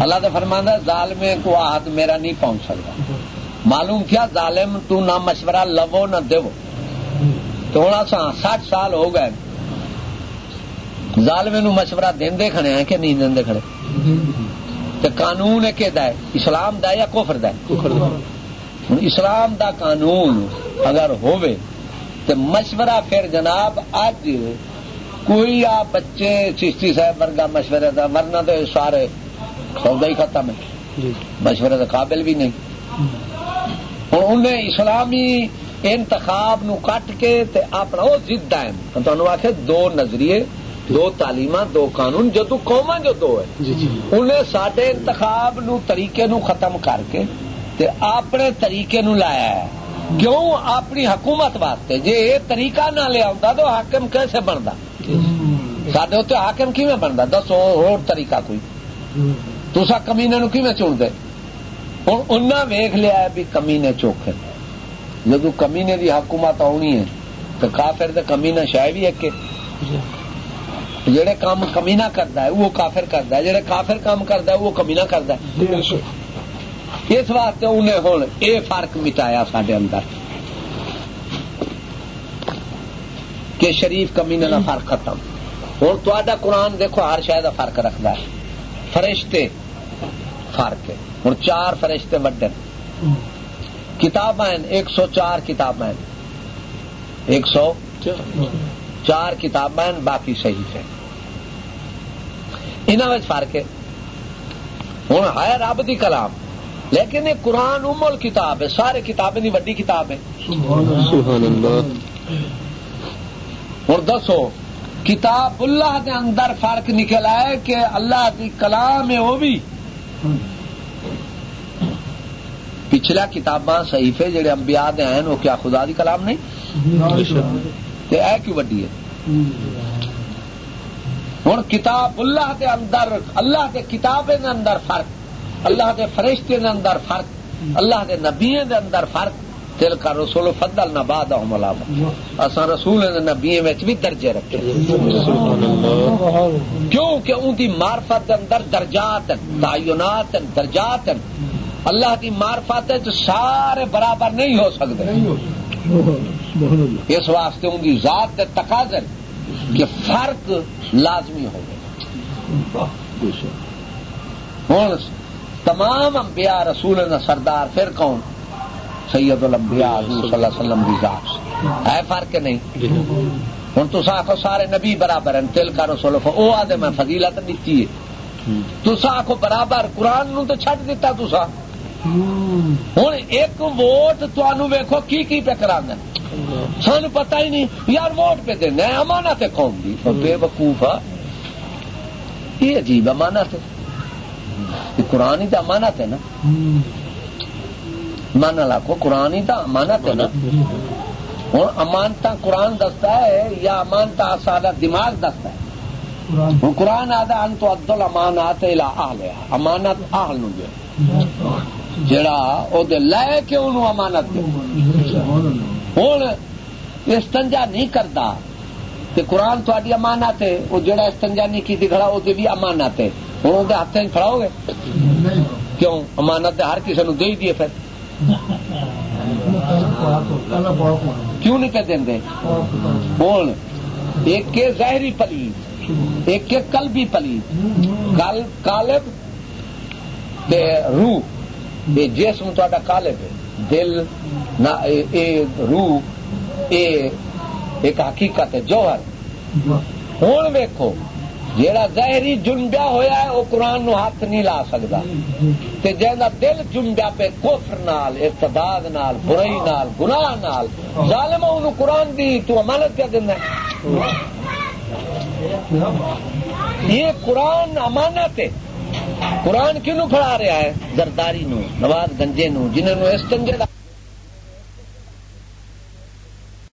اللہ تو فرمانا ظالم کو ہاتھ میرا نہیں پہنچ سکتا۔ معلوم کیا ظالم تو نہ مشورہ لو نہ دو۔ تو ہوں سٹھ سال ہو گئے۔ ظالم نو مشورہ دے کھڑے ہیں کہ نہیں دے کھڑے؟ تو قانون کہ اسلام دا یا کوفر دا اسلام دا قانون اگر ہوئے تو مشورہ پھر جناب اج کوئی آ بچے چشتی صاحب ورگا مشورے دا ورنہ تو سارے سودا ہی ختم ہے جی۔ مشورے کا قابل بھی نہیں۔ ہوں انہیں اسلامی انتخاب نو کٹ کے تے اپنا وہ ضد ہے تمہیں آخ دو نظریے دو تعلیم دو قانون جدو قوما جو دو ہے جی، جی۔ انہیں سڈے انتخاب نو طریقے نو ختم کر کے تے اپنے طریقے نو لایا ہے۔ کیوں؟ اپنی حکومت واسطے۔ جی یہ طریقہ نہ لیا تو حاکم کیسے بنتا سڈے اتنے حاکم کی بنتا دسو اور طریقہ کوئی۔ تسا کمینے نو کی چن دے ہوں۔ انہیں ویخ لیا بھی کمینے چوکھے۔ جدو کمینے دی حکومت آنی ہے تو کافر تو کمینا شاید بھی ایک جڑے کام کمینا کرتا ہے وہ کافر کرتا ہے۔ جڑے کافر کام کرتا ہے وہ کمینا کرتا ہے۔ اس واسطے انہیں ہوں یہ فرق مٹایا سڈے اندر۔ کہ شریف کمینے کا فرق ختم۔ ہوں تا قرآن دیکھو ہر شاید فرق رکھتا ہے۔ فرشتے فرق ہے۔ ہوں چار فرشتے وڈے کتاب ایک سو چار کتاب ایک سو چار کتاب باقی صحیح ہے انہوں فرق ہے۔ ہوں ہے رب کی کلام لیکن یہ قرآن امول کتاب ہے سارے کتابیں وڈی کتاب ہے۔ ہوں دسو کتاب اللہ کے اندر فرق نکل آئے کہ اللہ کی کلام ہے وہ بھی۔ پچھلا کتاباں صحیفے جڑے امبیا ہیں، وہ کیا خدا دی کلام نہیں؟ اے کیوں وڈی ہے؟ ہوں کتاب اللہ کے اندر، اللہ کے کتاب دے اندر فرق، اللہ کے فرشتے دے اندر فرق، اللہ کے نبی دے اندر فرق۔ دل کا رسول فضل نہ باد اصا رسول نبی بھی درجے رکھے۔ کیوں کہ ان کی مارفت اندر درجات تعینات درجات اللہ کی مارفت سارے برابر نہیں ہو سکتے۔ اس واسطے ان کی ذات کے تقاضر کہ فرق لازمی ہو گئے۔ ہوں تمام انبیاء رسول سردار پھر کون؟ سید الانبیاء حضور صلی اللہ علیہ وسلم کی ذات ہے فرق نہیں؟ ہوں تو آخو سارے نبی برابر ہیں تل کا رسول وہ آدھے میں فضیلت دیتی ہے۔ تو آخو برابر قرآن نو تو چھٹ دیتا تسا ہوں۔ ایک ووٹ تنوع ویکو کی کی پہ کرا سان پتہ ہی نہیں یار ووٹ پہ دینا امانت ہے قوم دی۔ بے وقوف یہ عجیب امانت ہے۔ قرآن ہی تو امانت ہے نا۔ من لاکھو قرآن ہی تو امانت ہے نا۔ ہوں امانتا قرآن دستا ہے یا امانتا سارا دماغ دستا ہے؟ قرآن۔ آدھا ان تو لیا امانت آل نو جڑا او دے لے کے انہوں امانت ہوں استنجا نہیں کرتا تے قرآن تھوڑی امانت ہے وہ جڑا استنجا نہیں کی کھڑا وہ بھی امانت ہے۔ ہوں وہ ہاتھ کھڑاؤ گے؟ کیوں؟ امانت ہر کسی نو دے دیے پھر۔ کیوں نہیں کہ دیں ہوں ایک کے ظاہری پلیت، ایک کے قلبی پلیت۔ کالب روح۔ یہ جسم تا کالب ہے۔ دل روح ایک حقیقت ہے، جوہر۔ ہوں ویکو جیڑا ظاہری جنبیا ہویا ہے وہ قرآن نو ہاتھ نہیں لا سکتا تے جہاں دل جنبیا پہ کوفر نال، ارتداد نال، برائی نال، گناہ نال ظالم انہوں قرآن دی تو امانت کیا دینا یہ قرآن امانت ہے۔ قرآن کیوں کھڑا رہا ہے؟ زرداری نو نواز گنجے نو جنہوں اس